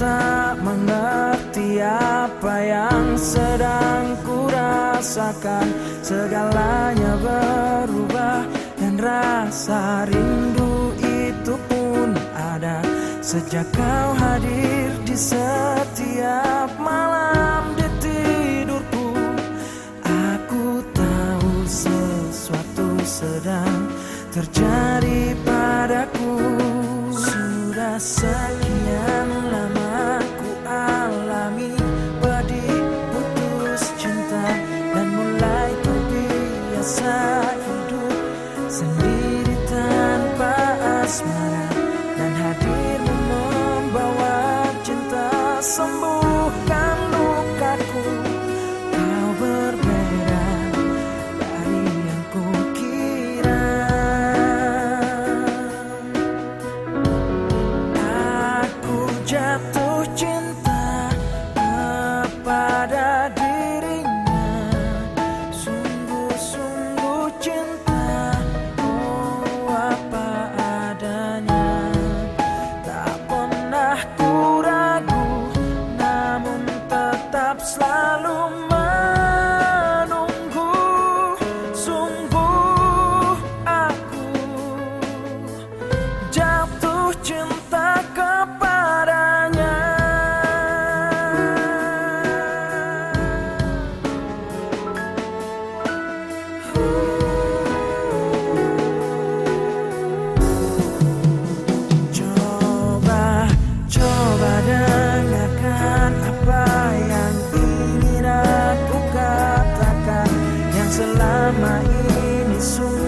tak mengerti apa yang sedang ku rasakan Segalanya berubah dan rasa rindu itu pun ada. Sejak kau hadir di setiap malam di tidurku Aku tahu sesuatu sedang terjadi padaku. Sudah sekian sendiri tanpa asmara Dan hadirmu membawa cinta. Sembuhkan lukaku. Kau berbeda dari yang kukira. Aku jatuh cinta so